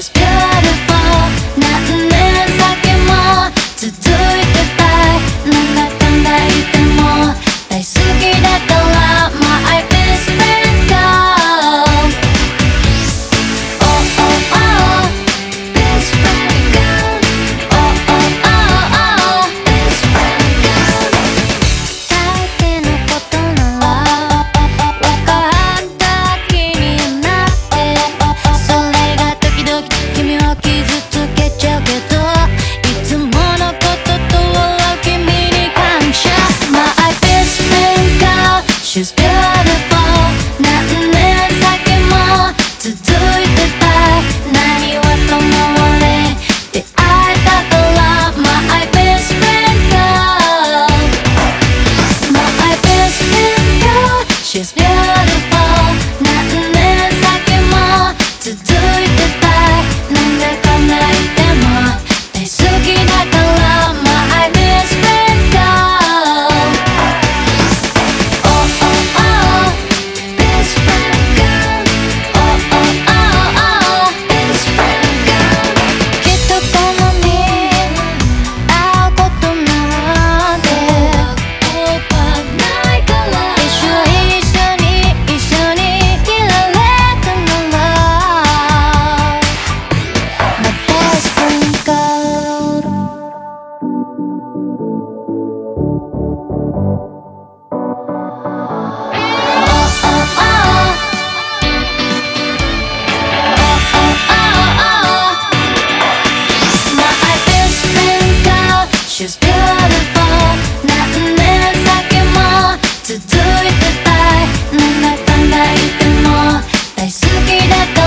Yeah. pure. She's beautiful. だか